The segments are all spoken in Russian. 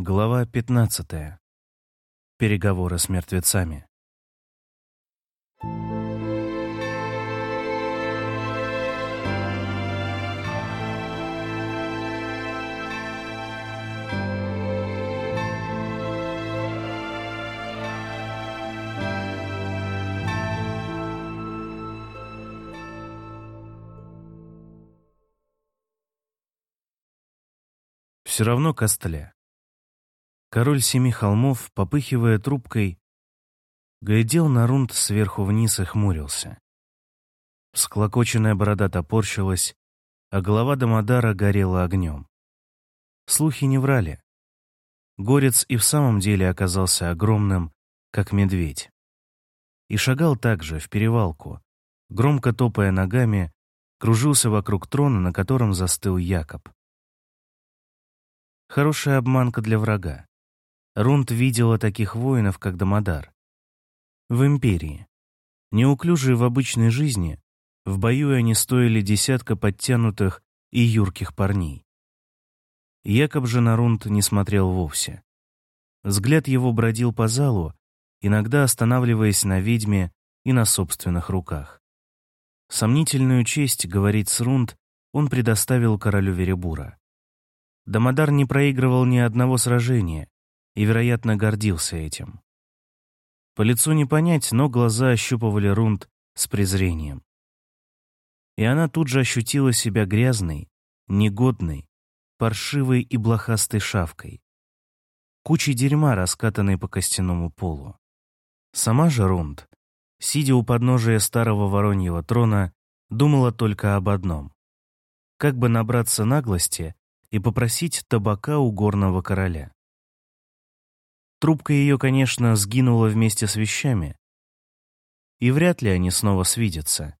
Глава 15. Переговоры с мертвецами. Все равно костля. Король семи холмов, попыхивая трубкой, глядел на рунт сверху вниз и хмурился. Склокоченная борода топорщилась, а голова Дамодара горела огнем. Слухи не врали. Горец и в самом деле оказался огромным, как медведь. И шагал также в перевалку, громко топая ногами, кружился вокруг трона, на котором застыл Якоб. Хорошая обманка для врага. Рунд видела таких воинов, как Дамодар. В Империи. Неуклюжие в обычной жизни, в бою они стоили десятка подтянутых и юрких парней. Якоб же на Рунд не смотрел вовсе. Взгляд его бродил по залу, иногда останавливаясь на ведьме и на собственных руках. Сомнительную честь говорить с Рунд он предоставил королю Веребура. Дамодар не проигрывал ни одного сражения, и, вероятно, гордился этим. По лицу не понять, но глаза ощупывали Рунд с презрением. И она тут же ощутила себя грязной, негодной, паршивой и блохастой шавкой. Кучей дерьма, раскатанной по костяному полу. Сама же Рунд, сидя у подножия старого вороньего трона, думала только об одном — как бы набраться наглости и попросить табака у горного короля. Трубка ее, конечно, сгинула вместе с вещами. И вряд ли они снова свидятся.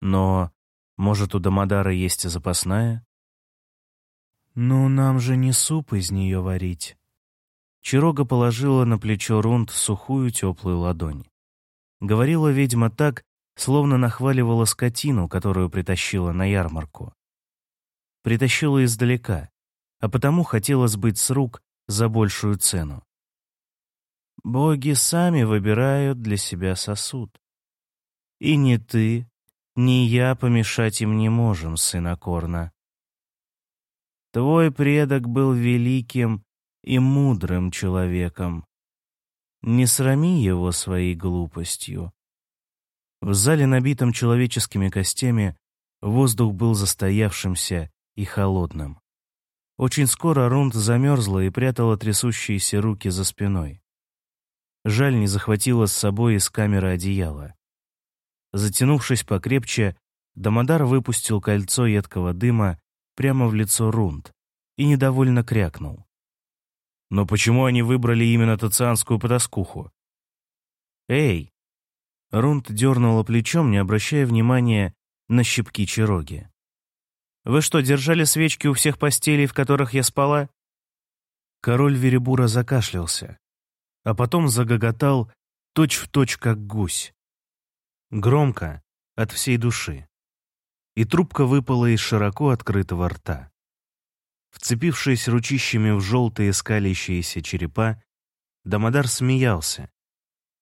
Но, может, у Дамодара есть запасная? «Ну, нам же не суп из нее варить». Чирога положила на плечо Рунд сухую теплую ладонь. Говорила ведьма так, словно нахваливала скотину, которую притащила на ярмарку. Притащила издалека, а потому хотела сбыть с рук за большую цену. Боги сами выбирают для себя сосуд. И ни ты, ни я помешать им не можем, сына Корна. Твой предок был великим и мудрым человеком. Не срами его своей глупостью. В зале, набитом человеческими костями, воздух был застоявшимся и холодным. Очень скоро Рунд замерзла и прятала трясущиеся руки за спиной. Жаль, не захватила с собой из камеры одеяло. Затянувшись покрепче, Дамодар выпустил кольцо едкого дыма прямо в лицо Рунд и недовольно крякнул. «Но почему они выбрали именно тацианскую потаскуху?» «Эй!» Рунд дернула плечом, не обращая внимания на щипки Чироги. «Вы что, держали свечки у всех постелей, в которых я спала?» Король Веребура закашлялся а потом загоготал точь-в-точь, точь, как гусь. Громко, от всей души. И трубка выпала из широко открытого рта. Вцепившись ручищами в желтые скалящиеся черепа, Дамодар смеялся,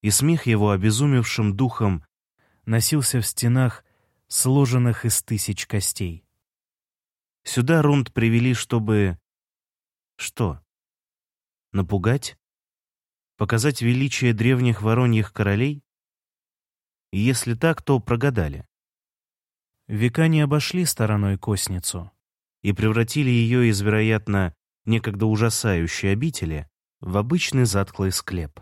и смех его обезумевшим духом носился в стенах, сложенных из тысяч костей. Сюда Рунд привели, чтобы... Что? Напугать? Показать величие древних вороньих королей? Если так, то прогадали. Века не обошли стороной Косницу и превратили ее из, вероятно, некогда ужасающей обители в обычный затклый склеп.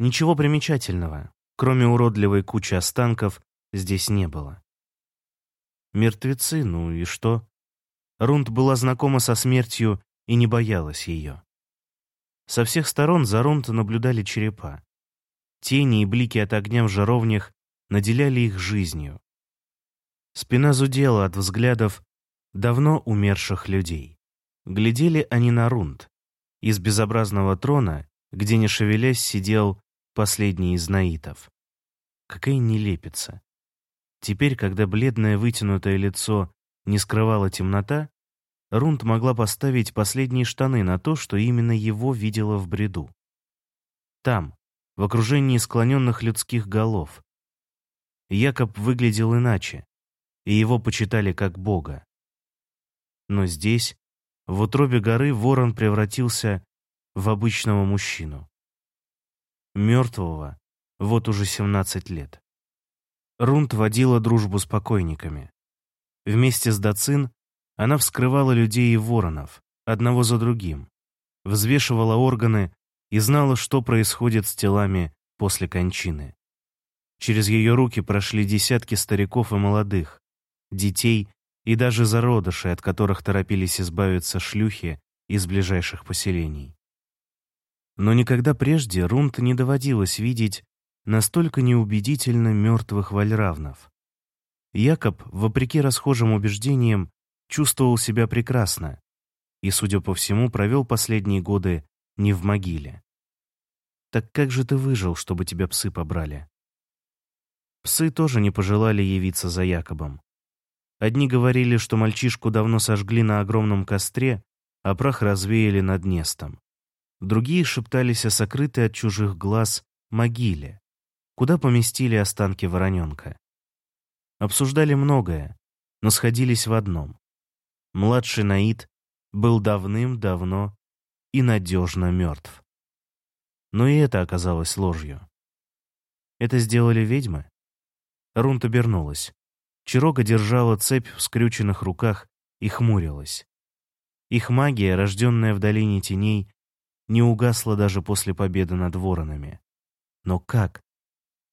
Ничего примечательного, кроме уродливой кучи останков, здесь не было. Мертвецы, ну и что? Рунд была знакома со смертью и не боялась ее. Со всех сторон за Ронто наблюдали черепа. Тени и блики от огня в жаровнях наделяли их жизнью. Спина зудела от взглядов давно умерших людей. Глядели они на Рунд. Из безобразного трона, где не шевелясь, сидел последний из наитов. Какая нелепица. Теперь, когда бледное вытянутое лицо не скрывала темнота, Рунд могла поставить последние штаны на то, что именно его видела в бреду. Там, в окружении склоненных людских голов. Якоб выглядел иначе, и его почитали как бога. Но здесь, в утробе горы, ворон превратился в обычного мужчину. Мертвого вот уже 17 лет. Рунд водила дружбу с покойниками. Вместе с Дацин она вскрывала людей и воронов, одного за другим, взвешивала органы и знала, что происходит с телами после кончины. Через ее руки прошли десятки стариков и молодых, детей и даже зародышей, от которых торопились избавиться шлюхи из ближайших поселений. Но никогда прежде Рунт не доводилось видеть настолько неубедительно мертвых вальравнов. Якоб, вопреки расхожим убеждениям, чувствовал себя прекрасно и, судя по всему, провел последние годы не в могиле. «Так как же ты выжил, чтобы тебя псы побрали?» Псы тоже не пожелали явиться за Якобом. Одни говорили, что мальчишку давно сожгли на огромном костре, а прах развеяли над Нестом. Другие шептались о сокрытой от чужих глаз могиле, куда поместили останки вороненка. Обсуждали многое, но сходились в одном. Младший Наид был давным-давно и надежно мертв. Но и это оказалось ложью. Это сделали ведьмы? Рунт обернулась. Чирога держала цепь в скрюченных руках и хмурилась. Их магия, рожденная в долине теней, не угасла даже после победы над воронами. Но как?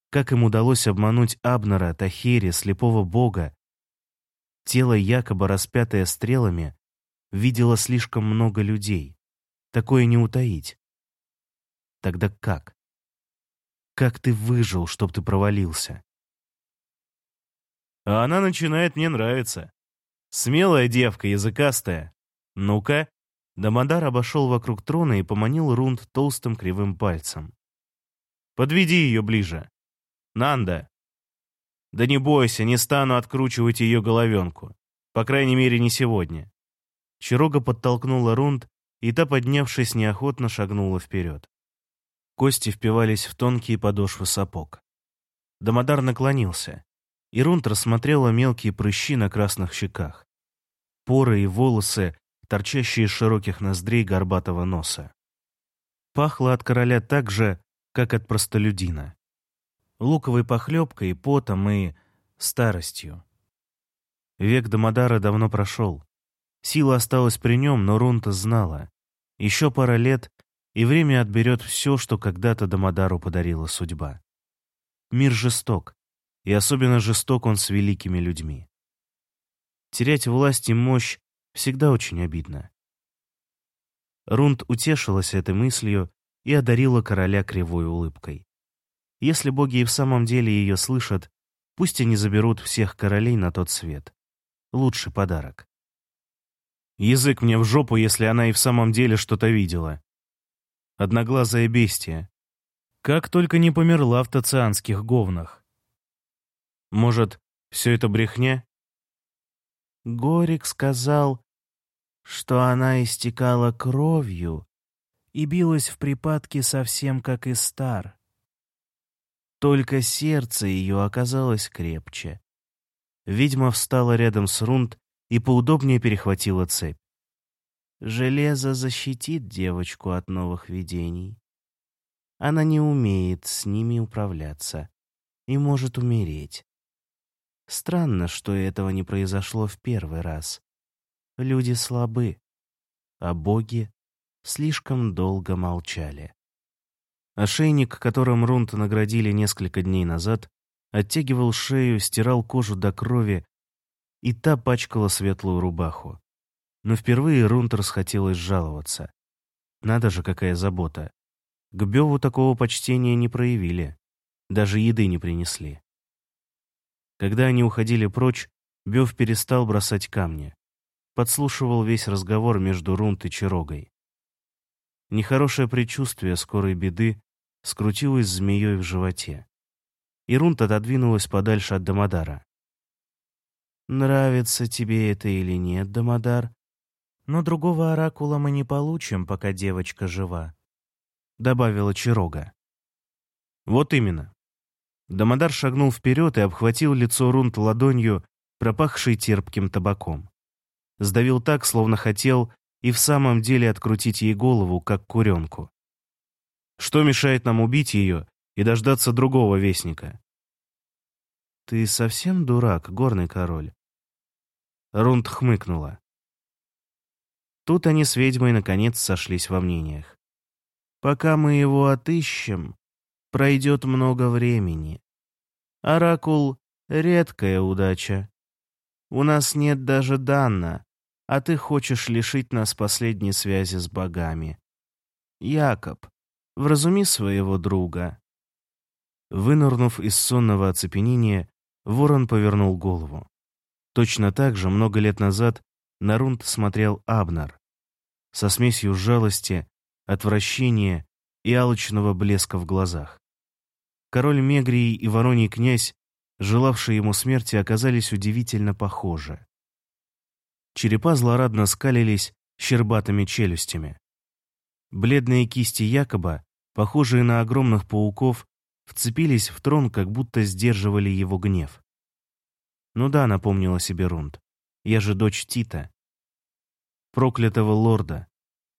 Как им удалось обмануть Абнера, Тахери, слепого бога? Тело, якобы распятое стрелами, видело слишком много людей. Такое не утаить. Тогда как? Как ты выжил, чтоб ты провалился? А она начинает мне нравиться. Смелая девка, языкастая. Ну-ка. Дамодар обошел вокруг трона и поманил Рунд толстым кривым пальцем. «Подведи ее ближе. Нанда!» «Да не бойся, не стану откручивать ее головенку. По крайней мере, не сегодня». Чирога подтолкнула Рунд, и та, поднявшись, неохотно шагнула вперед. Кости впивались в тонкие подошвы сапог. Дамодар наклонился. Ирунт рассмотрела мелкие прыщи на красных щеках. Поры и волосы, торчащие из широких ноздрей горбатого носа. Пахло от короля так же, как от простолюдина. Луковой похлебкой, потом и старостью. Век Дамадара давно прошел. Сила осталась при нем, но Рунта знала. Еще пара лет, и время отберет все, что когда-то Дамадару подарила судьба. Мир жесток, и особенно жесток он с великими людьми. Терять власть и мощь всегда очень обидно. Рунд утешилась этой мыслью и одарила короля кривой улыбкой. Если боги и в самом деле ее слышат, пусть они заберут всех королей на тот свет. Лучший подарок. Язык мне в жопу, если она и в самом деле что-то видела. Одноглазая бестия. Как только не померла в тацианских говнах. Может, все это брехня? Горик сказал, что она истекала кровью и билась в припадке совсем как и стар. Только сердце ее оказалось крепче. Ведьма встала рядом с Рунд и поудобнее перехватила цепь. Железо защитит девочку от новых видений. Она не умеет с ними управляться и может умереть. Странно, что этого не произошло в первый раз. Люди слабы, а боги слишком долго молчали. Ошейник, которым Рунта наградили несколько дней назад, оттягивал шею, стирал кожу до крови, и та пачкала светлую рубаху. Но впервые Рунта расхотелось жаловаться. Надо же, какая забота. К Беву такого почтения не проявили. Даже еды не принесли. Когда они уходили прочь, Бёв перестал бросать камни. Подслушивал весь разговор между Рунт и Чарогой. Нехорошее предчувствие скорой беды скрутилось змеей в животе. И Рунт отодвинулась подальше от Дамадара. «Нравится тебе это или нет, Дамадар, Но другого оракула мы не получим, пока девочка жива», — добавила Чирога. «Вот именно». Дамодар шагнул вперед и обхватил лицо Рунт ладонью, пропахшей терпким табаком. Сдавил так, словно хотел и в самом деле открутить ей голову, как куренку. Что мешает нам убить ее и дождаться другого вестника? «Ты совсем дурак, горный король?» Рунд хмыкнула. Тут они с ведьмой наконец сошлись во мнениях. «Пока мы его отыщем, пройдет много времени. Оракул — редкая удача. У нас нет даже Данна, а ты хочешь лишить нас последней связи с богами. Якоб, вразуми своего друга». Вынырнув из сонного оцепенения, ворон повернул голову. Точно так же много лет назад на Рунд смотрел Абнар, со смесью жалости, отвращения и алчного блеска в глазах. Король Мегрии и Вороний князь, желавшие ему смерти, оказались удивительно похожи. Черепа злорадно скалились щербатыми челюстями. Бледные кисти Якоба, похожие на огромных пауков, вцепились в трон, как будто сдерживали его гнев. «Ну да», — напомнила себе Рунд, — «я же дочь Тита, проклятого лорда,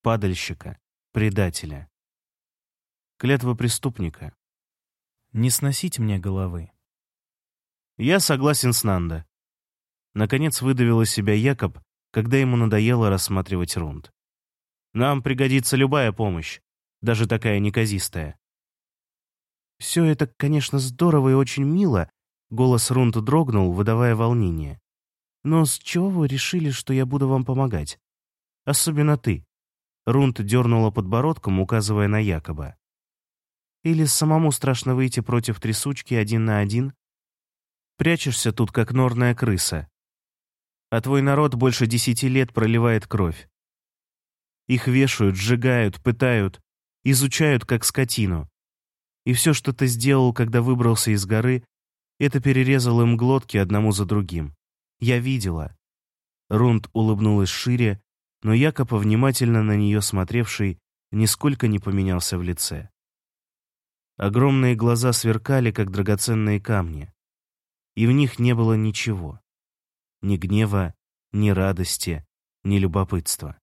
падальщика, предателя. Клятва преступника. Не сносить мне головы. Я согласен с Нанда. Наконец выдавил из себя Якоб, когда ему надоело рассматривать рунд. Нам пригодится любая помощь, даже такая неказистая. Все это, конечно, здорово и очень мило, голос Рунд дрогнул, выдавая волнение. Но с чего вы решили, что я буду вам помогать? Особенно ты. Рунт дернула подбородком, указывая на Якоба. Или самому страшно выйти против трясучки один на один? Прячешься тут, как норная крыса. А твой народ больше десяти лет проливает кровь. Их вешают, сжигают, пытают, изучают, как скотину. И все, что ты сделал, когда выбрался из горы, это перерезал им глотки одному за другим. Я видела. Рунд улыбнулась шире, но Якоб, внимательно на нее смотревший, нисколько не поменялся в лице. Огромные глаза сверкали, как драгоценные камни, и в них не было ничего. Ни гнева, ни радости, ни любопытства.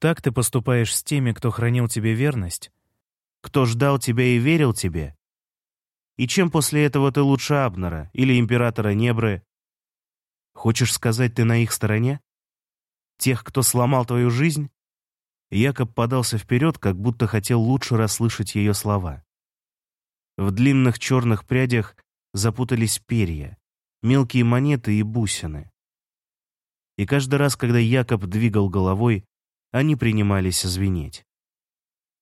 Так ты поступаешь с теми, кто хранил тебе верность, кто ждал тебя и верил тебе? И чем после этого ты лучше Абнера или императора Небры? Хочешь сказать, ты на их стороне? Тех, кто сломал твою жизнь?» Якоб подался вперед, как будто хотел лучше расслышать ее слова. В длинных черных прядях запутались перья, мелкие монеты и бусины. И каждый раз, когда Якоб двигал головой, они принимались звенеть.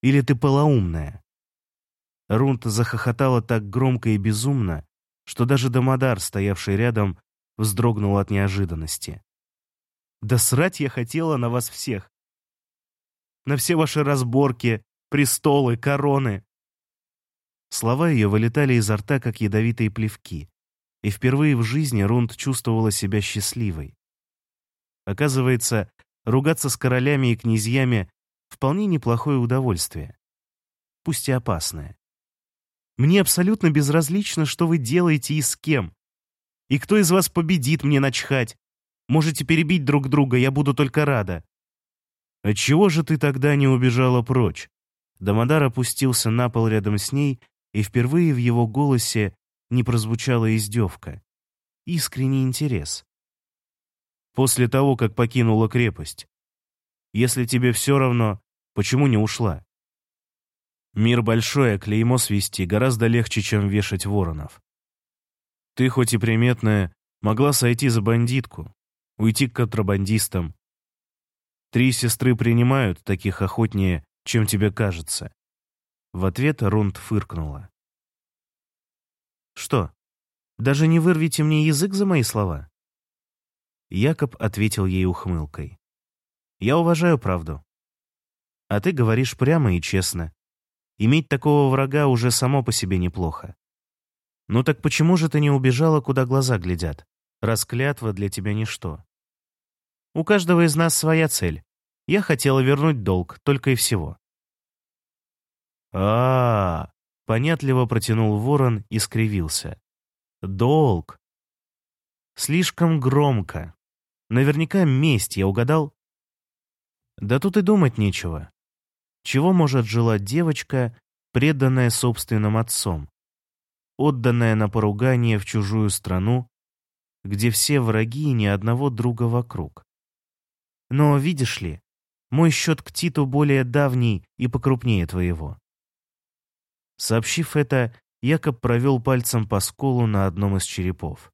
«Или ты полоумная?» Рунт захохотала так громко и безумно, что даже Дамодар, стоявший рядом, вздрогнул от неожиданности. Да срать я хотела на вас всех. На все ваши разборки, престолы, короны. Слова ее вылетали изо рта, как ядовитые плевки. И впервые в жизни Рунд чувствовала себя счастливой. Оказывается, ругаться с королями и князьями — вполне неплохое удовольствие. Пусть и опасное. Мне абсолютно безразлично, что вы делаете и с кем. И кто из вас победит, мне начхать. Можете перебить друг друга, я буду только рада». «Отчего же ты тогда не убежала прочь?» Дамодар опустился на пол рядом с ней, и впервые в его голосе не прозвучала издевка. Искренний интерес. «После того, как покинула крепость. Если тебе все равно, почему не ушла?» Мир большой, а клеймо свести гораздо легче, чем вешать воронов. Ты, хоть и приметная, могла сойти за бандитку, уйти к контрабандистам. Три сестры принимают таких охотнее, чем тебе кажется. В ответ Рунд фыркнула. «Что, даже не вырвите мне язык за мои слова?» Якоб ответил ей ухмылкой. «Я уважаю правду. А ты говоришь прямо и честно. Иметь такого врага уже само по себе неплохо. Ну так почему же ты не убежала, куда глаза глядят? Расклятва для тебя ничто. У каждого из нас своя цель. Я хотела вернуть долг, только и всего. а, -а, -а понятливо протянул ворон и скривился. «Долг!» Слишком громко. Наверняка месть, я угадал? Да тут и думать нечего. Чего может желать девочка, преданная собственным отцом, отданная на поругание в чужую страну, где все враги и ни одного друга вокруг? Но, видишь ли, мой счет к Титу более давний и покрупнее твоего. Сообщив это, Якоб провел пальцем по сколу на одном из черепов.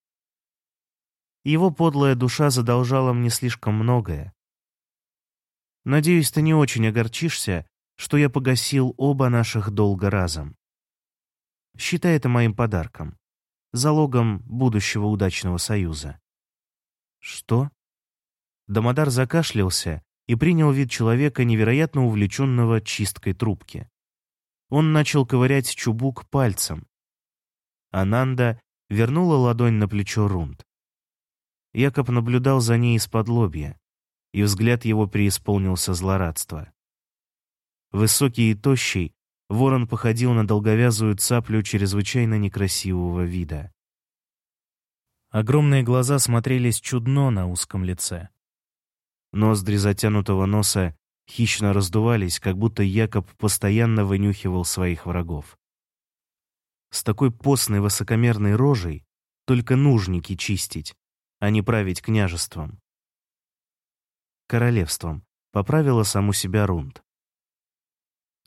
Его подлая душа задолжала мне слишком многое. Надеюсь, ты не очень огорчишься, что я погасил оба наших долга разом. Считай это моим подарком, залогом будущего удачного союза. Что? Дамодар закашлялся и принял вид человека, невероятно увлеченного чисткой трубки. Он начал ковырять чубук пальцем. Ананда вернула ладонь на плечо Рунд. Якоб наблюдал за ней из-под лобья, и взгляд его преисполнился злорадства. Высокий и тощий, ворон походил на долговязую цаплю чрезвычайно некрасивого вида. Огромные глаза смотрелись чудно на узком лице. Ноздри затянутого носа хищно раздувались, как будто Якоб постоянно вынюхивал своих врагов. С такой постной высокомерной рожей только нужники чистить, а не править княжеством. Королевством, поправила саму себя Рунд.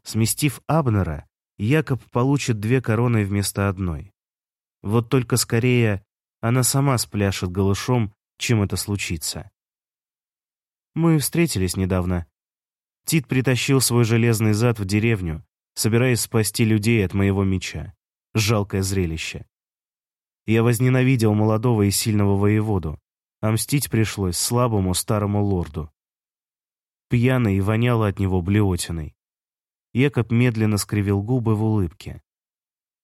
Сместив Абнера, Якоб получит две короны вместо одной. Вот только скорее она сама спляшет голышом, чем это случится. Мы встретились недавно. Тит притащил свой железный зад в деревню, собираясь спасти людей от моего меча. Жалкое зрелище. Я возненавидел молодого и сильного воеводу, а мстить пришлось слабому старому лорду. Пьяный и воняло от него блевотиной. Якоб медленно скривил губы в улыбке.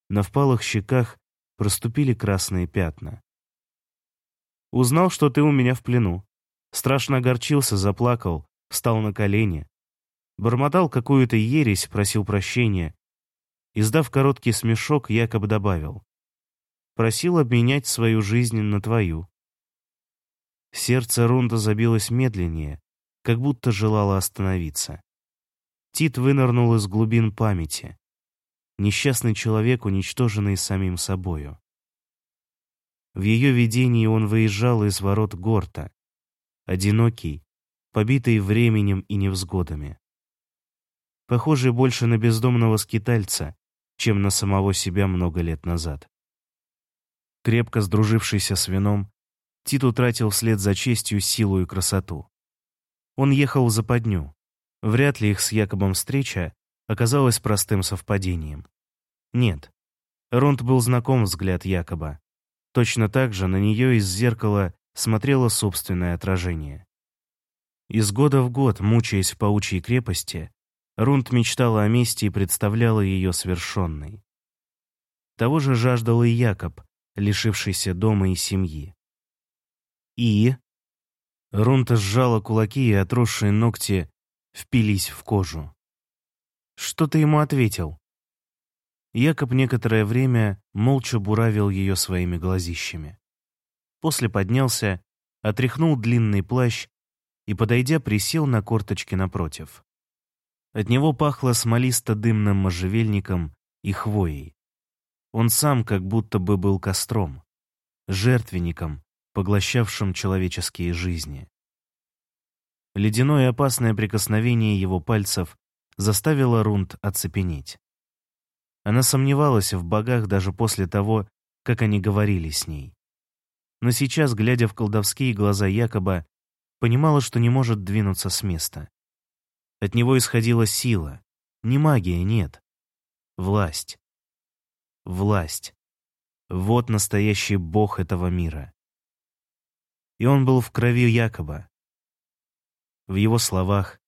На впалых щеках проступили красные пятна. «Узнал, что ты у меня в плену. Страшно огорчился, заплакал, встал на колени. Бормотал какую-то ересь, просил прощения. Издав короткий смешок, Якоб добавил просил обменять свою жизнь на твою. Сердце Рунда забилось медленнее, как будто желало остановиться. Тит вынырнул из глубин памяти. Несчастный человек, уничтоженный самим собою. В ее видении он выезжал из ворот Горта, одинокий, побитый временем и невзгодами. Похожий больше на бездомного скитальца, чем на самого себя много лет назад. Крепко сдружившийся с вином, Тит утратил вслед за честью силу и красоту. Он ехал в западню. Вряд ли их с Якобом встреча оказалась простым совпадением. Нет. Ронд был знаком взгляд Якоба. Точно так же на нее из зеркала смотрело собственное отражение. Из года в год, мучаясь в паучьей крепости, Рунд мечтала о мести и представляла ее свершенной. Того же жаждал и Якоб, лишившийся дома и семьи. И... Рунта сжала кулаки, и отросшие ногти впились в кожу. Что ты ему ответил? Якоб некоторое время молча буравил ее своими глазищами. После поднялся, отряхнул длинный плащ и, подойдя, присел на корточки напротив. От него пахло смолисто-дымным можжевельником и хвоей. Он сам как будто бы был костром, жертвенником, поглощавшим человеческие жизни. Ледяное опасное прикосновение его пальцев заставило Рунд оцепенеть. Она сомневалась в богах даже после того, как они говорили с ней. Но сейчас, глядя в колдовские глаза Якоба, понимала, что не может двинуться с места. От него исходила сила, не магия, нет. Власть власть. Вот настоящий бог этого мира. И он был в крови Якоба. В его словах,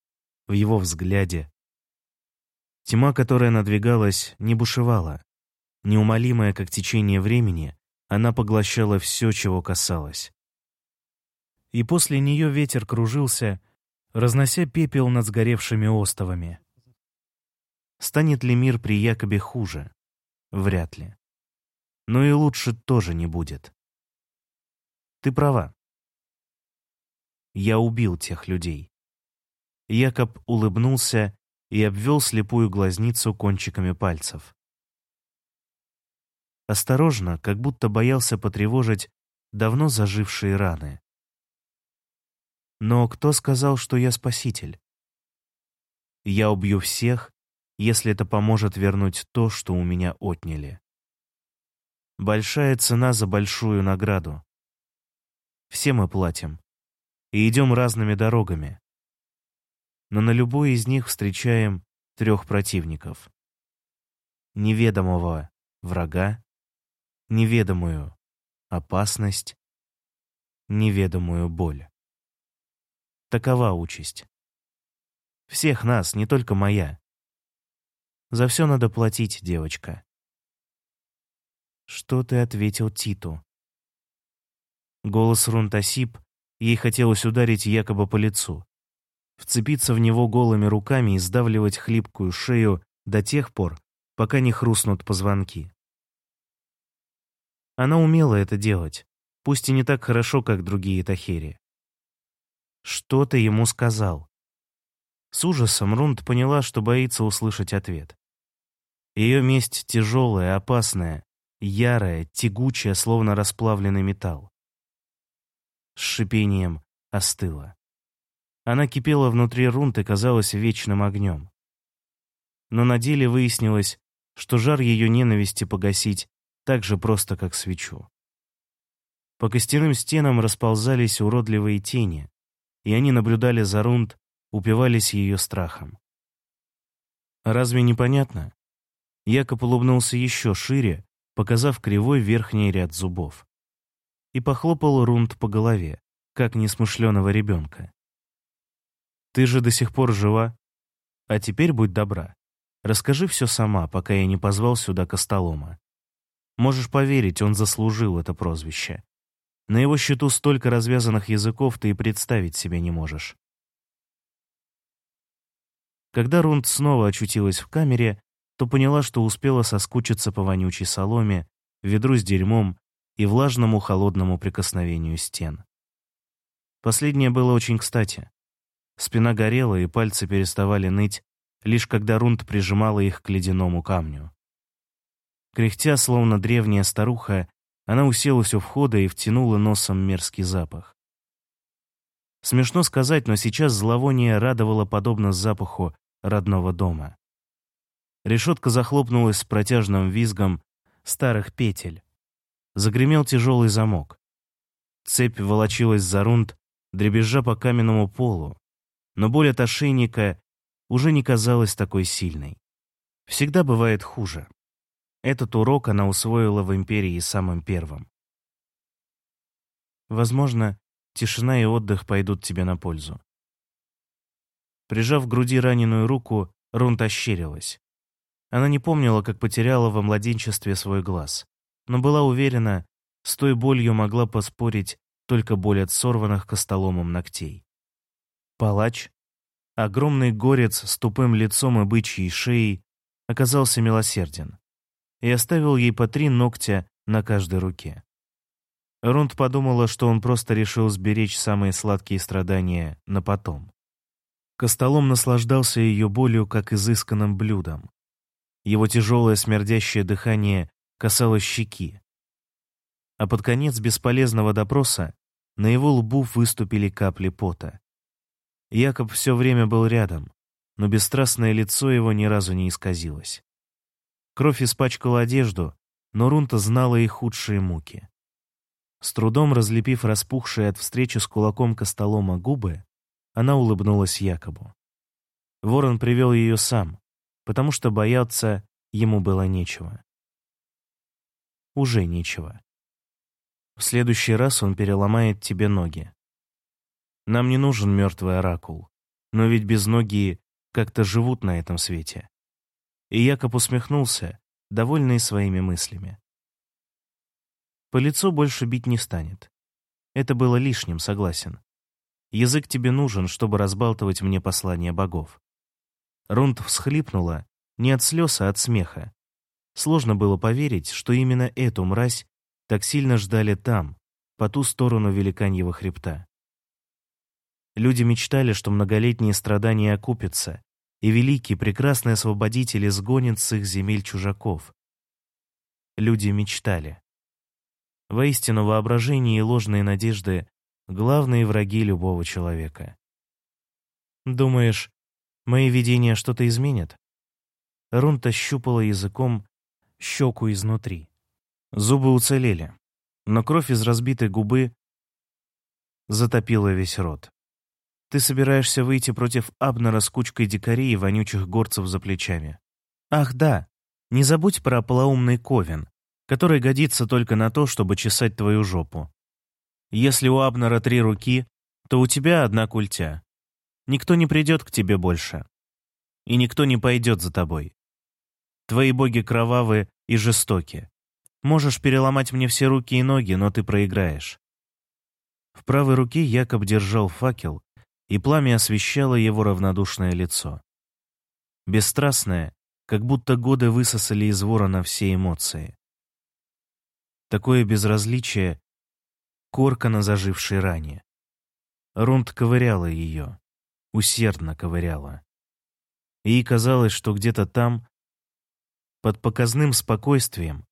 в его взгляде. Тьма, которая надвигалась, не бушевала. Неумолимая, как течение времени, она поглощала все, чего касалась. и после нее ветер кружился, разнося пепел над сгоревшими остовами. Станет ли мир при Якобе хуже? Вряд ли. Но и лучше тоже не будет. Ты права. Я убил тех людей. Якоб улыбнулся и обвел слепую глазницу кончиками пальцев. Осторожно, как будто боялся потревожить давно зажившие раны. Но кто сказал, что я спаситель? Я убью всех, если это поможет вернуть то, что у меня отняли. Большая цена за большую награду. Все мы платим. И идем разными дорогами. Но на любой из них встречаем трех противников. Неведомого врага, неведомую опасность, неведомую боль. Такова участь. Всех нас, не только моя. За все надо платить, девочка. Что ты ответил Титу? Голос Рунтасип, ей хотелось ударить якобы по лицу, вцепиться в него голыми руками и сдавливать хлипкую шею до тех пор, пока не хрустнут позвонки. Она умела это делать, пусть и не так хорошо, как другие Тахери. Что ты ему сказал? С ужасом Рунд поняла, что боится услышать ответ. Ее месть тяжелая, опасная, ярая, тягучая, словно расплавленный металл. С шипением остыла. Она кипела внутри Рунд и казалась вечным огнем. Но на деле выяснилось, что жар ее ненависти погасить так же просто, как свечу. По костяным стенам расползались уродливые тени, и они наблюдали за Рунд, упивались ее страхом. Разве непонятно? Якоб улыбнулся еще шире, показав кривой верхний ряд зубов. И похлопал Рунд по голове, как несмышленого ребенка. «Ты же до сих пор жива? А теперь будь добра. Расскажи все сама, пока я не позвал сюда Костолома. Можешь поверить, он заслужил это прозвище. На его счету столько развязанных языков ты и представить себе не можешь. Когда Рунд снова очутилась в камере, то поняла, что успела соскучиться по вонючей соломе, ведру с дерьмом и влажному холодному прикосновению стен. Последнее было очень кстати. Спина горела, и пальцы переставали ныть, лишь когда Рунд прижимала их к ледяному камню. Кряхтя, словно древняя старуха, она уселась у входа и втянула носом мерзкий запах. Смешно сказать, но сейчас зловоние радовало подобно запаху родного дома. Решетка захлопнулась с протяжным визгом старых петель. Загремел тяжелый замок. Цепь волочилась за рунд, дребезжа по каменному полу, но боль от ошейника уже не казалась такой сильной. Всегда бывает хуже. Этот урок она усвоила в Империи самым первым. Возможно, тишина и отдых пойдут тебе на пользу. Прижав к груди раненую руку, Рунт ощерилась. Она не помнила, как потеряла во младенчестве свой глаз, но была уверена, с той болью могла поспорить только боль от сорванных костоломом ногтей. Палач, огромный горец с тупым лицом и бычьей шеей, оказался милосерден и оставил ей по три ногтя на каждой руке. Рунд подумала, что он просто решил сберечь самые сладкие страдания на потом. Костолом наслаждался ее болью как изысканным блюдом. Его тяжелое смердящее дыхание касалось щеки. А под конец бесполезного допроса на его лбу выступили капли пота. Якоб все время был рядом, но бесстрастное лицо его ни разу не исказилось. Кровь испачкала одежду, но Рунта знала и худшие муки. С трудом разлепив распухшие от встречи с кулаком Костолома губы, она улыбнулась Якобу. Ворон привел ее сам, потому что бояться ему было нечего. Уже нечего. В следующий раз он переломает тебе ноги. Нам не нужен мертвый оракул, но ведь без ноги как-то живут на этом свете. И Якоб усмехнулся, довольный своими мыслями. По лицу больше бить не станет. Это было лишним, согласен. Язык тебе нужен, чтобы разбалтывать мне послание богов». Рунд всхлипнула не от слез, а от смеха. Сложно было поверить, что именно эту мразь так сильно ждали там, по ту сторону великаньего хребта. Люди мечтали, что многолетние страдания окупятся, и великий, прекрасный освободитель изгонит с их земель чужаков. Люди мечтали. Воистину, воображение и ложные надежды — главные враги любого человека. Думаешь, мои видения что-то изменят? Рунта щупала языком щеку изнутри. Зубы уцелели, но кровь из разбитой губы затопила весь рот. Ты собираешься выйти против Абнера с кучкой дикарей и вонючих горцев за плечами. Ах да, не забудь про полоумный Ковен, который годится только на то, чтобы чесать твою жопу. Если у Абнера три руки, то у тебя одна культя. Никто не придет к тебе больше. И никто не пойдет за тобой. Твои боги кровавы и жестоки. Можешь переломать мне все руки и ноги, но ты проиграешь. В правой руке Якоб держал факел, и пламя освещало его равнодушное лицо. Бесстрастное, как будто годы высосали из ворона все эмоции. Такое безразличие — корка на зажившей ране. Рунд ковыряла ее, усердно ковыряла. Ей казалось, что где-то там, под показным спокойствием,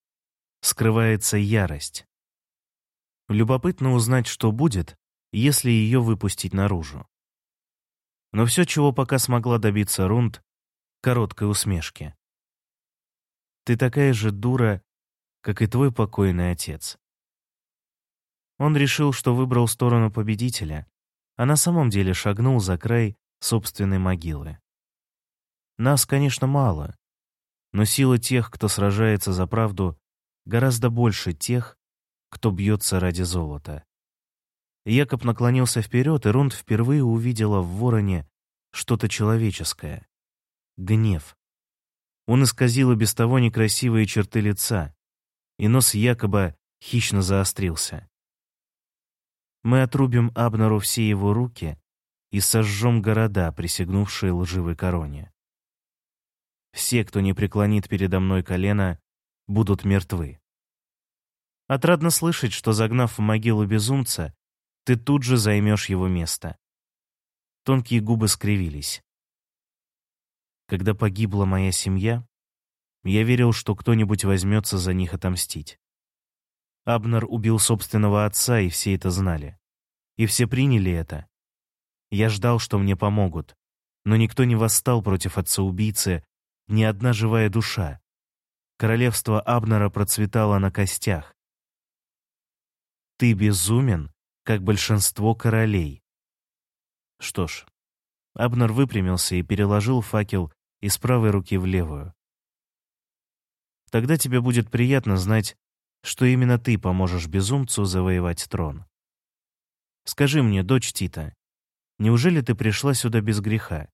скрывается ярость. Любопытно узнать, что будет, если ее выпустить наружу. Но все, чего пока смогла добиться Рунд, — короткой усмешки. «Ты такая же дура, как и твой покойный отец. Он решил, что выбрал сторону победителя, а на самом деле шагнул за край собственной могилы. Нас, конечно, мало, но сила тех, кто сражается за правду, гораздо больше тех, кто бьется ради золота. Якоб наклонился вперед, и Рунд впервые увидела в вороне что-то человеческое. Гнев. Он исказил и без того некрасивые черты лица, и нос якобы хищно заострился. Мы отрубим Абнеру все его руки и сожжем города, присягнувшие лживой короне. Все, кто не преклонит передо мной колено, будут мертвы. Отрадно слышать, что, загнав в могилу безумца, ты тут же займешь его место. Тонкие губы скривились. Когда погибла моя семья, я верил, что кто-нибудь возьмется за них отомстить. Абнер убил собственного отца, и все это знали. И все приняли это. Я ждал, что мне помогут, но никто не восстал против отца-убийцы, ни одна живая душа. Королевство Абнера процветало на костях. Ты безумен, как большинство королей. Что ж, Абнер выпрямился и переложил факел из правой руки в левую. Тогда тебе будет приятно знать, что именно ты поможешь безумцу завоевать трон. Скажи мне, дочь Тита, неужели ты пришла сюда без греха?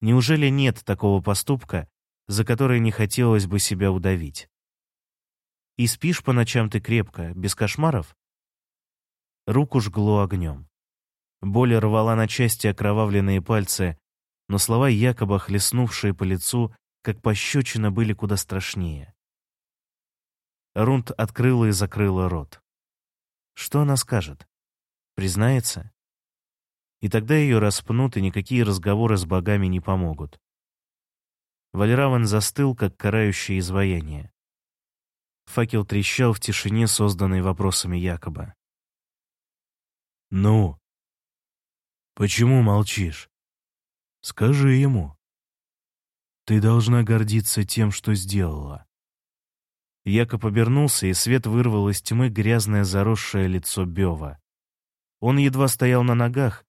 Неужели нет такого поступка, за который не хотелось бы себя удавить? И спишь по ночам ты крепко, без кошмаров? Руку жгло огнем. Боль рвала на части окровавленные пальцы, но слова якобы хлестнувшие по лицу, как пощечина, были куда страшнее. Рунд открыла и закрыла рот. Что она скажет? Признается? И тогда ее распнут, и никакие разговоры с богами не помогут. Вальраван застыл, как карающее изваяние. Факел трещал в тишине, созданной вопросами якобы. «Ну? Почему молчишь? Скажи ему. Ты должна гордиться тем, что сделала. Якоб обернулся, и свет вырвал из тьмы грязное заросшее лицо Бева. Он едва стоял на ногах.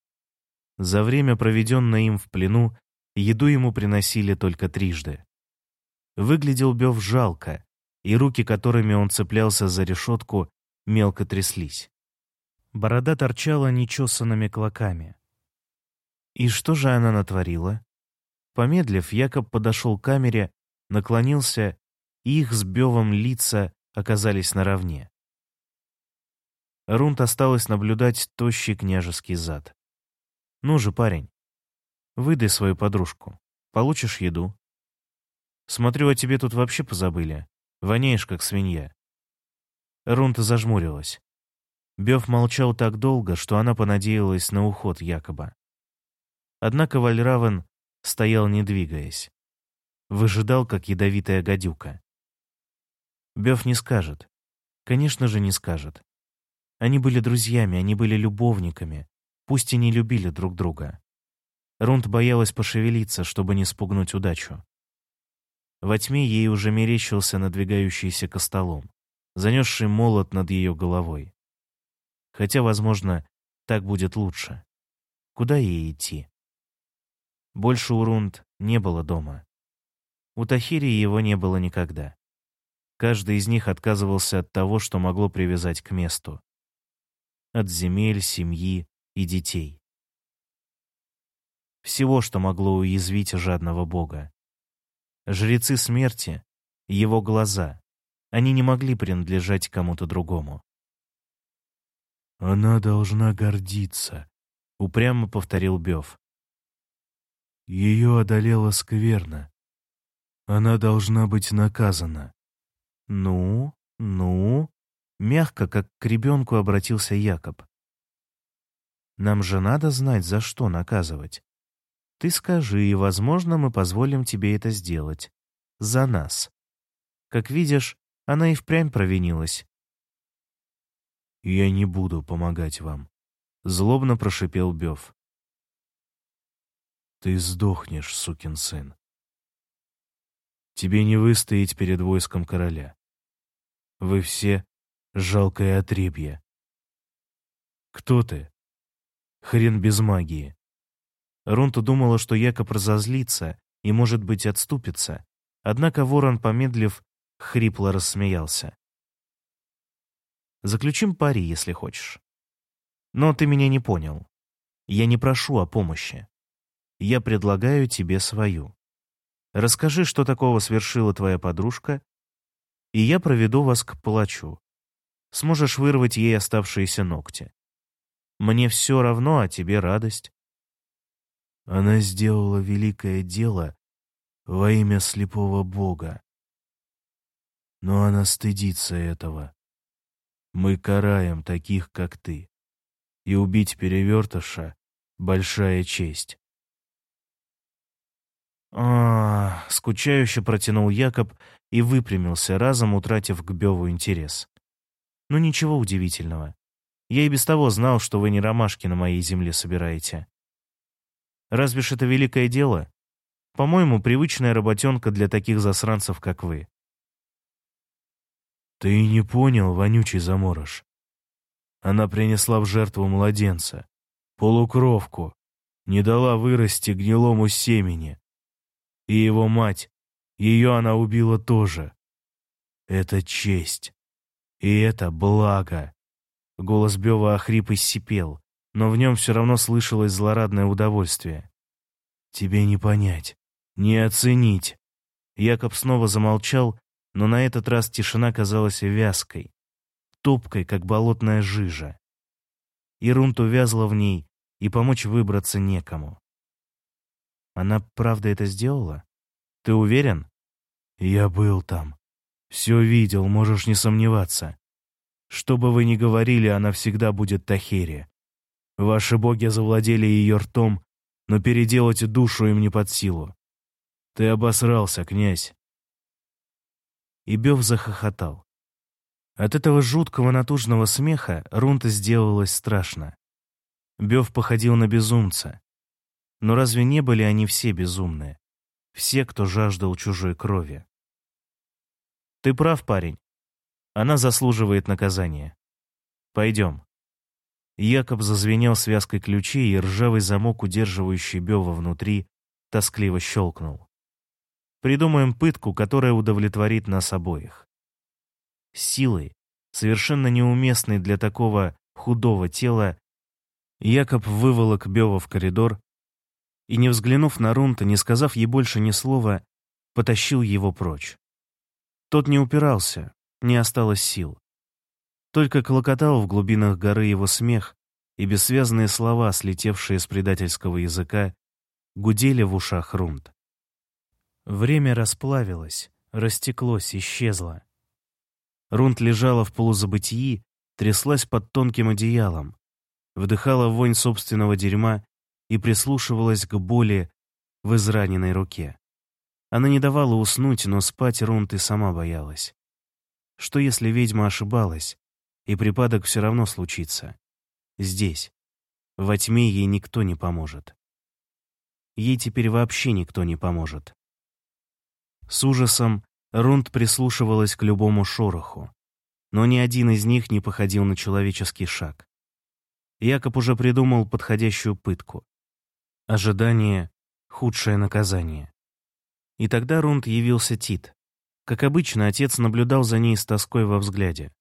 За время, проведенное им в плену, еду ему приносили только трижды. Выглядел Бев жалко, и руки, которыми он цеплялся за решетку, мелко тряслись. Борода торчала нечесанными клоками. И что же она натворила? Помедлив, Якоб подошел к камере, наклонился, их с Бевом лица оказались наравне. Рунт осталось наблюдать тощий княжеский зад. «Ну же, парень, выдай свою подружку. Получишь еду. Смотрю, о тебе тут вообще позабыли. Воняешь, как свинья». Рунта зажмурилась. Бёв молчал так долго, что она понадеялась на уход якобы. Однако Вальравен стоял, не двигаясь. Выжидал, как ядовитая гадюка. Бёв не скажет. Конечно же, не скажет. Они были друзьями, они были любовниками, пусть и не любили друг друга. Рунд боялась пошевелиться, чтобы не спугнуть удачу. Во тьме ей уже мерещился надвигающийся костолом, занесший молот над ее головой. Хотя, возможно, так будет лучше. Куда ей идти? Больше у Рунд не было дома. У Тахири его не было никогда. Каждый из них отказывался от того, что могло привязать к месту. От земель, семьи и детей. Всего, что могло уязвить жадного бога. Жрецы смерти, его глаза, они не могли принадлежать кому-то другому. «Она должна гордиться», — упрямо повторил Бёв. «Ее одолела скверно. Она должна быть наказана. «Ну, ну...» Мягко, как к ребенку обратился Якоб. «Нам же надо знать, за что наказывать. Ты скажи, и, возможно, мы позволим тебе это сделать. За нас. Как видишь, она и впрямь провинилась». «Я не буду помогать вам», — злобно прошипел Бёв. «Ты сдохнешь, сукин сын. Тебе не выстоять перед войском короля. Вы все жалкое отребье. Кто ты? Хрен без магии. Рунта думала, что Якоб разозлится и, может быть, отступится. Однако ворон, помедлив, хрипло рассмеялся. «Заключим пари, если хочешь. Но ты меня не понял. Я не прошу о помощи. Я предлагаю тебе свою. Расскажи, что такого свершила твоя подружка, и я проведу вас к палачу. Сможешь вырвать ей оставшиеся ногти. Мне все равно, а тебе радость. Она сделала великое дело во имя слепого Бога. Но она стыдится этого. Мы караем таких, как ты. И убить перевертыша — большая честь. А, скучающе протянул Якоб и выпрямился, разом утратив к Беву интерес. «Ну ничего удивительного. Я и без того знал, что вы не ромашки на моей земле собираете. Разве ж это великое дело? По-моему, привычная работенка для таких засранцев, как вы». «Ты не понял, вонючий заморож. Она принесла в жертву младенца, полукровку, не дала вырасти гнилому семени. И его мать ее она убила тоже. Это честь. И это благо. Голос Бева охрип и сипел, но в нем все равно слышалось злорадное удовольствие. Тебе не понять, не оценить. Якоб снова замолчал, но на этот раз тишина казалась вязкой, топкой, как болотная жижа. Ирунт увязла в ней, и помочь выбраться некому. Она правда это сделала? Ты уверен? Я был там. Все видел, можешь не сомневаться. Что бы вы ни говорили, она всегда будет Тахери. Ваши боги завладели ее ртом, но переделать душу им не под силу. Ты обосрался, князь. И Бев захохотал. От этого жуткого натужного смеха Рунта сделалось страшно. Бев походил на безумца. Но разве не были они все безумные? Все, кто жаждал чужой крови. Ты прав, парень. Она заслуживает наказания. Пойдем. Якоб зазвенел связкой ключей, и ржавый замок, удерживающий Бева внутри, тоскливо щелкнул. Придумаем пытку, которая удовлетворит нас обоих. Силой, совершенно неуместной для такого худого тела, Якоб выволок Бева в коридор и, не взглянув на Рунта, не сказав ей больше ни слова, потащил его прочь. Тот не упирался, не осталось сил. Только клокотал в глубинах горы его смех, и бессвязные слова, слетевшие с предательского языка, гудели в ушах Рунд. Время расплавилось, растеклось, исчезло. Рунд лежала в полузабытии, тряслась под тонким одеялом, вдыхала вонь собственного дерьма и прислушивалась к боли в израненной руке. Она не давала уснуть, но спать Рунд и сама боялась. Что если ведьма ошибалась, и припадок все равно случится? Здесь, во тьме, ей никто не поможет. Ей теперь вообще никто не поможет. С ужасом Рунд прислушивалась к любому шороху, но ни один из них не походил на человеческий шаг. Якоб уже придумал подходящую пытку. Ожидание — худшее наказание. И тогда Рунд явился Тит. Как обычно, отец наблюдал за ней с тоской во взгляде.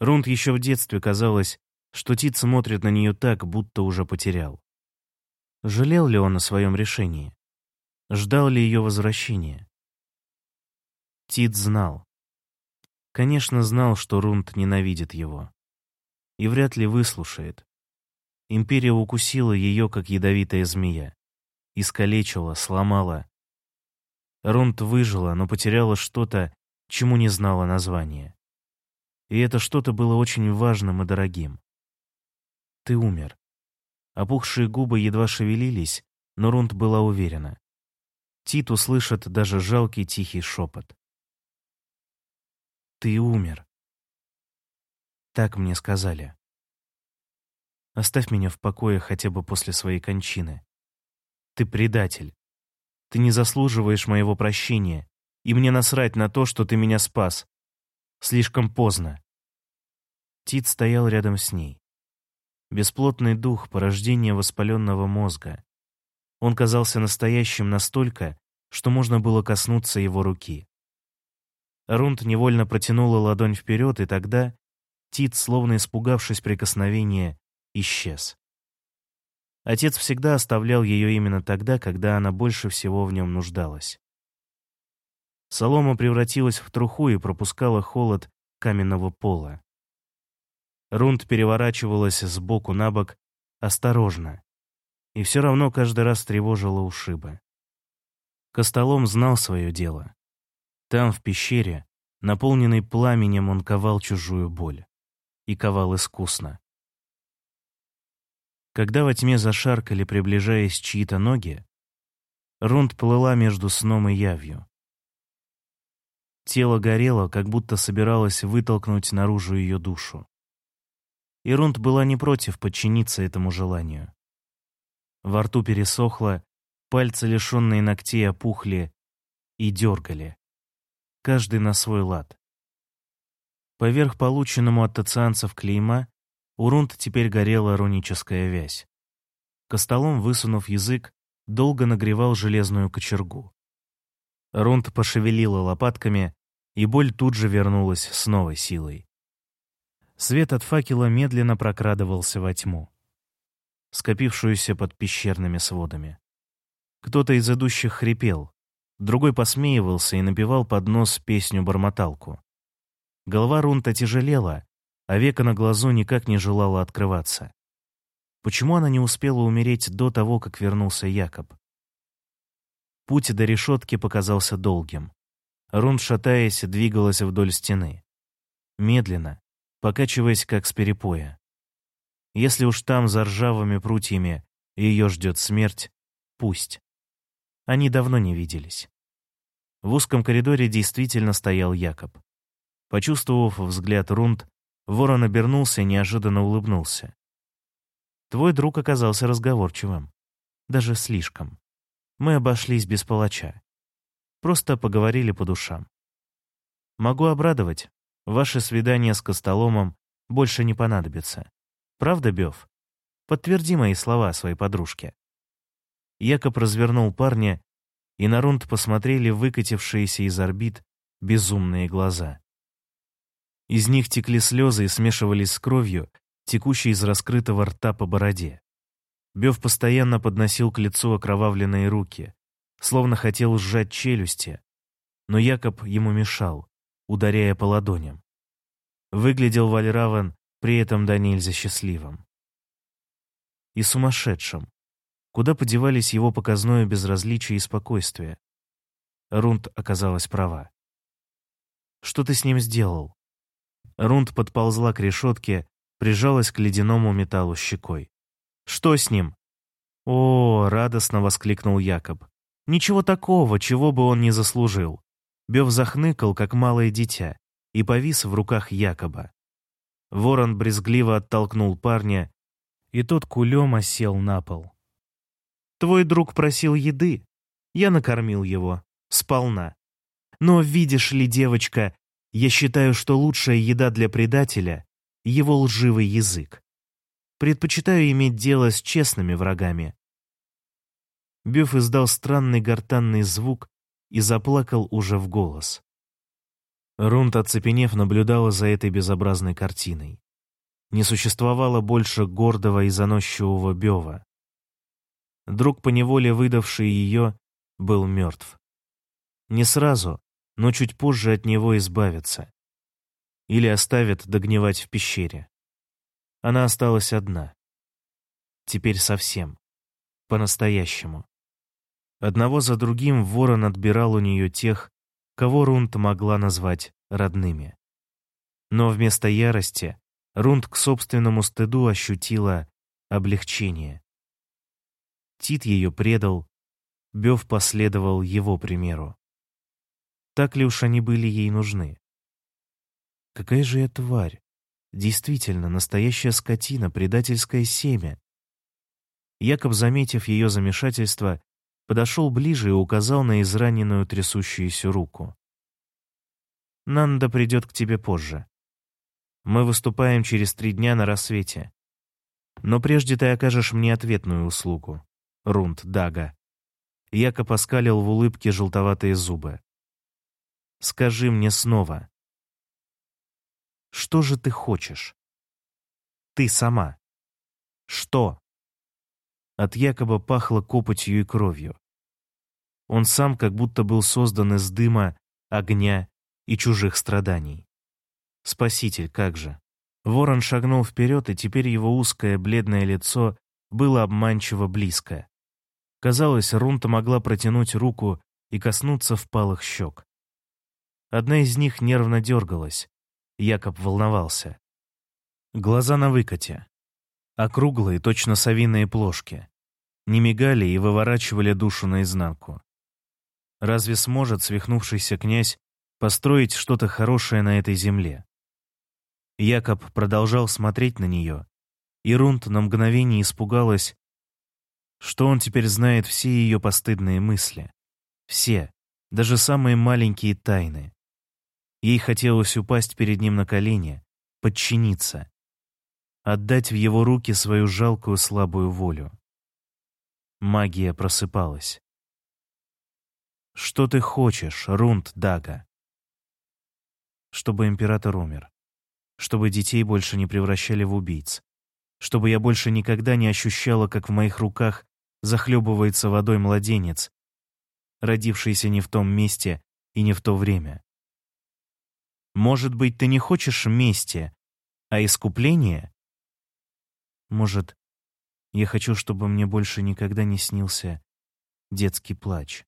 Рунд еще в детстве казалось, что Тит смотрит на нее так, будто уже потерял. Жалел ли он о своем решении? Ждал ли ее возвращения? Тит знал. Конечно, знал, что Рунд ненавидит его. И вряд ли выслушает. Империя укусила ее, как ядовитая змея. Искалечила, сломала. Рунд выжила, но потеряла что-то, чему не знала названия. И это что-то было очень важным и дорогим. Ты умер. Опухшие губы едва шевелились, но Рунд была уверена. Тит услышит даже жалкий тихий шепот. Ты умер. Так мне сказали. Оставь меня в покое хотя бы после своей кончины. Ты предатель. Ты не заслуживаешь моего прощения, и мне насрать на то, что ты меня спас. Слишком поздно. Тит стоял рядом с ней. Бесплотный дух, порождение воспаленного мозга. Он казался настоящим настолько, что можно было коснуться его руки. Рунд невольно протянула ладонь вперед, и тогда Тит, словно испугавшись прикосновения, исчез. Отец всегда оставлял ее именно тогда, когда она больше всего в нем нуждалась. Солома превратилась в труху и пропускала холод каменного пола. Рунд переворачивалась с боку на бок осторожно, и все равно каждый раз тревожила ушибы. Костолом знал свое дело. Там, в пещере, наполненный пламенем, он ковал чужую боль. И ковал искусно. Когда во тьме зашаркали, приближаясь чьи-то ноги, Рунд плыла между сном и явью. Тело горело, как будто собиралось вытолкнуть наружу ее душу. И Рунд была не против подчиниться этому желанию. Во рту пересохло, пальцы, лишенные ногтей, опухли и дергали каждый на свой лад. Поверх полученному от тацианцев клейма у Рунта теперь горела руническая вязь. Костолом, высунув язык, долго нагревал железную кочергу. Рунт пошевелила лопатками, и боль тут же вернулась с новой силой. Свет от факела медленно прокрадывался во тьму, скопившуюся под пещерными сводами. Кто-то из идущих хрипел, Другой посмеивался и напевал под нос песню-бормоталку. Голова Рунта тяжелела, а века на глазу никак не желала открываться. Почему она не успела умереть до того, как вернулся Якоб? Путь до решетки показался долгим. Рунд, шатаясь, двигалась вдоль стены. Медленно, покачиваясь, как с перепоя. Если уж там, за ржавыми прутьями, ее ждет смерть, пусть. Они давно не виделись. В узком коридоре действительно стоял Якоб. Почувствовав взгляд Рунд, ворон обернулся и неожиданно улыбнулся. «Твой друг оказался разговорчивым. Даже слишком. Мы обошлись без палача. Просто поговорили по душам. Могу обрадовать. Ваше свидание с Костоломом больше не понадобится. Правда, Бёв? Подтверди мои слова своей подружке». Якоб развернул парня, и на Рунд посмотрели выкатившиеся из орбит безумные глаза. Из них текли слезы и смешивались с кровью, текущей из раскрытого рта по бороде. Бев постоянно подносил к лицу окровавленные руки, словно хотел сжать челюсти, но Якоб ему мешал, ударяя по ладоням. Выглядел Вальраван при этом до нельзя счастливым. И сумасшедшим. Куда подевались его показное безразличие и спокойствие? Рунд оказалась права. «Что ты с ним сделал?» Рунд подползла к решетке, прижалась к ледяному металлу щекой. «Что с ним?» «О!» — радостно воскликнул Якоб. «Ничего такого, чего бы он не заслужил». Бев захныкал, как малое дитя, и повис в руках Якоба. Ворон брезгливо оттолкнул парня, и тот кулем осел на пол. «Твой друг просил еды. Я накормил его. Сполна. Но, видишь ли, девочка, я считаю, что лучшая еда для предателя — его лживый язык. Предпочитаю иметь дело с честными врагами». Бёв издал странный гортанный звук и заплакал уже в голос. Рунт, оцепенев, наблюдала за этой безобразной картиной. Не существовало больше гордого и заносчивого Бева. Друг, поневоле выдавший ее, был мертв. Не сразу, но чуть позже от него избавиться. Или оставят догнивать в пещере. Она осталась одна. Теперь совсем. По-настоящему. Одного за другим ворон отбирал у нее тех, кого Рунд могла назвать родными. Но вместо ярости Рунд к собственному стыду ощутила облегчение. Тит ее предал, Бев последовал его примеру. Так ли уж они были ей нужны? Какая же я тварь? Действительно, настоящая скотина, предательское семя. Якоб, заметив ее замешательство, подошел ближе и указал на израненную трясущуюся руку. «Нанда придет к тебе позже. Мы выступаем через три дня на рассвете. Но прежде ты окажешь мне ответную услугу. Рунд Дага». Якоб оскалил в улыбке желтоватые зубы. «Скажи мне снова. Что же ты хочешь? Ты сама. Что?» От Якоба пахло копотью и кровью. Он сам как будто был создан из дыма, огня и чужих страданий. Спаситель, как же. Ворон шагнул вперед, и теперь его узкое бледное лицо было обманчиво близко. Казалось, Рунта могла протянуть руку и коснуться впалых щек. Одна из них нервно дергалась. Якоб волновался. Глаза на выкате округлые, точно совиные плошки, не мигали и выворачивали душу наизнанку. Разве сможет свихнувшийся князь построить что-то хорошее на этой земле? Якоб продолжал смотреть на нее, и Рунт на мгновение испугалась, что он теперь знает все ее постыдные мысли. Все, даже самые маленькие тайны. Ей хотелось упасть перед ним на колени, подчиниться, отдать в его руки свою жалкую слабую волю. Магия просыпалась. «Что ты хочешь, Рунд Дага?» «Чтобы император умер. Чтобы детей больше не превращали в убийц. Чтобы я больше никогда не ощущала, как в моих руках захлебывается водой младенец, родившийся не в том месте и не в то время. Может быть, ты не хочешь мести, а искупления? Может, я хочу, чтобы мне больше никогда не снился детский плач.